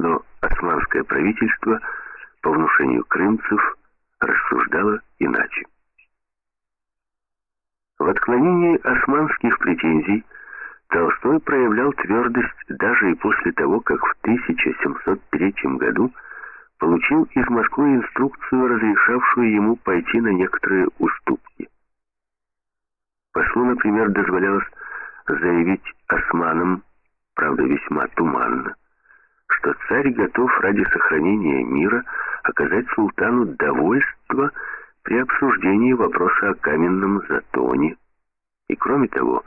Но османское правительство по внушению крымцев рассуждало иначе. В отклонении османских претензий Толстой проявлял твердость даже и после того, как в 1703 году получил из Москвы инструкцию, разрешавшую ему пойти на некоторые уступки. Послу, например, дозволялось заявить османам, правда весьма туманно, что царь готов ради сохранения мира оказать султану довольство при обсуждении вопроса о каменном затоне. И кроме того,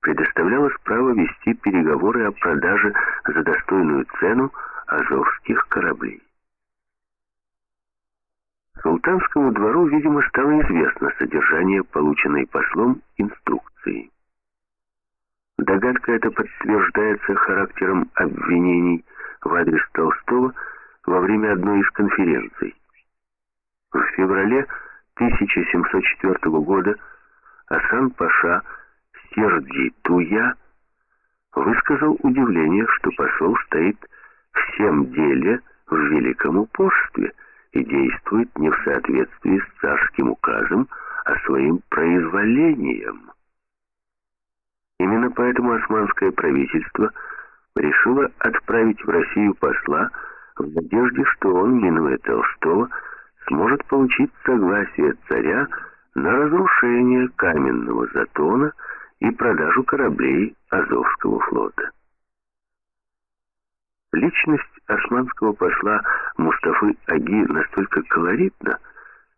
предоставлялось право вести переговоры о продаже за достойную цену азовских кораблей. Султанскому двору, видимо, стало известно содержание полученной послом инструкции. Догадка эта подтверждается характером обвинений в адрес Толстого во время одной из конференций. В феврале 1704 года Асан-Паша Сердий Туя высказал удивление, что посол стоит всем деле в великом упорстве и действует не в соответствии с царским указом, а своим произволением. Именно поэтому османское правительство решило отправить в Россию посла в надежде, что он, минуя Толстого, сможет получить согласие царя на разрушение каменного затона и продажу кораблей Азовского флота. Личность османского посла Мустафы Аги настолько колоритна,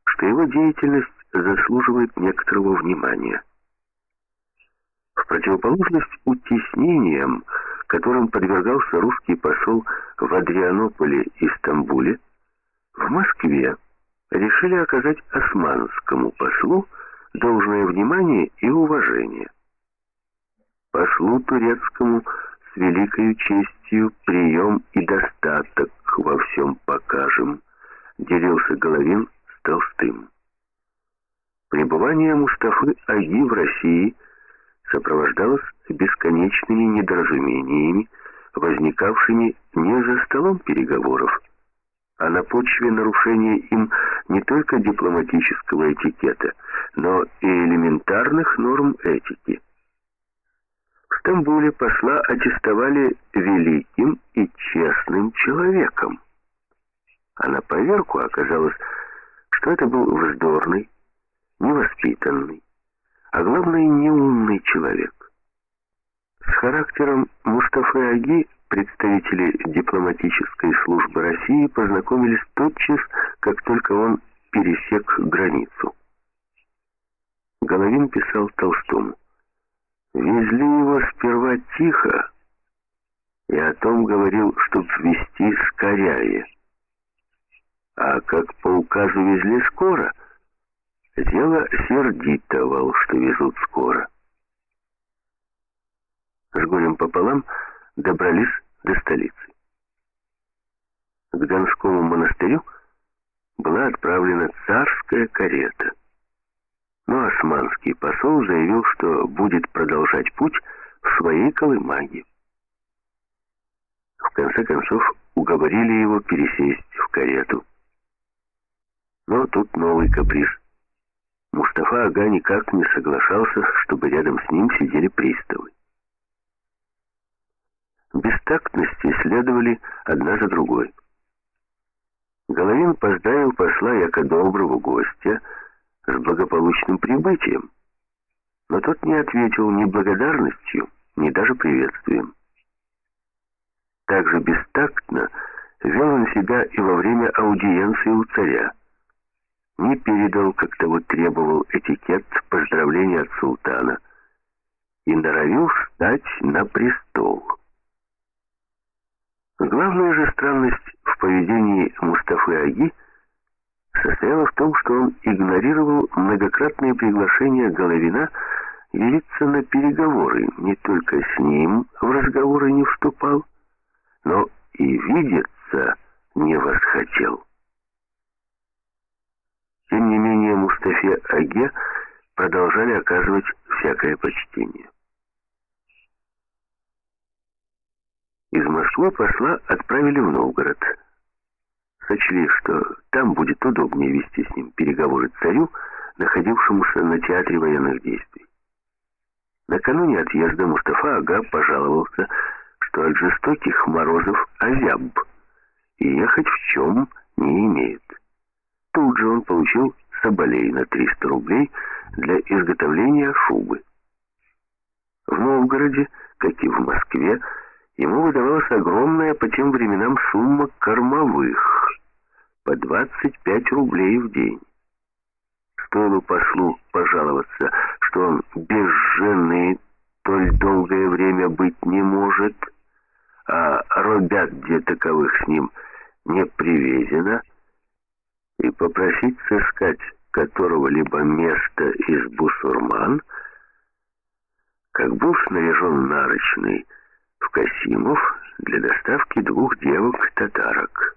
что его деятельность заслуживает некоторого внимания. В противоположность утеснениям, которым подвергался русский посол в Адрианополе и Стамбуле, в Москве решили оказать османскому послу должное внимание и уважение. Послу турецкому с великою честью прием и достаток во всем покажем, делился Головин с Толстым. Пребывание Мустафы Аги в России сопровождалось бесконечными недоразумениями, возникавшими не за столом переговоров, а на почве нарушения им не только дипломатического этикета, но и элементарных норм этики. В Стамбуле посла аттестовали великим и честным человеком. А на поверку оказалось, что это был вздорный, невоспитанный, а главное, неумный человек. С характером Мустафы Аги представители дипломатической службы России познакомились тотчас, как только он пересек границу. Головин писал Толстому. «Везли его сперва тихо, и о том говорил, чтоб везти скорее. А как по указу везли скоро, дело сердитовал, что везут скоро. С горем пополам добрались до столицы. К Донскому монастырю была отправлена царская карета. Но османский посол заявил, что будет продолжать путь в своей колымаге. В конце концов, уговорили его пересесть в карету. Но тут новый каприз. Мустафа Ага никак не соглашался, чтобы рядом с ним сидели приставы бестактности следовали одна за другой. Головин поздравил посла яко доброго гостя с благополучным прибытием, но тот не ответил ни благодарностью, ни даже приветствием. Также бестактно вел он себя и во время аудиенции у царя. Не передал, как того требовал этикет поздравления от султана, и норовил встать на престол. Главная же странность в поведении Мустафы Аги состояла в том, что он игнорировал многократные приглашения Головина явиться на переговоры, не только с ним в разговоры не вступал, но и видеться не восхотел. Тем не менее, Мустафе Аге продолжали оказывать всякое почтение. Из Москвы посла отправили в Новгород. Сочли, что там будет удобнее вести с ним переговоры царю, находившемуся на театре военных действий. Накануне отъезда Мустафа Ага пожаловался, что от жестоких морозов озяб, и ехать в чем не имеет. Тут же он получил соболей на 300 рублей для изготовления шубы. В Новгороде, как и в Москве, ему выдавалась огромная по тем временам сумма кормовых, по 25 рублей в день. Стоило послу пожаловаться, что он без жены толь долгое время быть не может, а робят где таковых с ним не привезено, и попросить сыскать которого-либо места из бусурман, как был снаряжен нарочный в Касимов для доставки двух девок-татарок.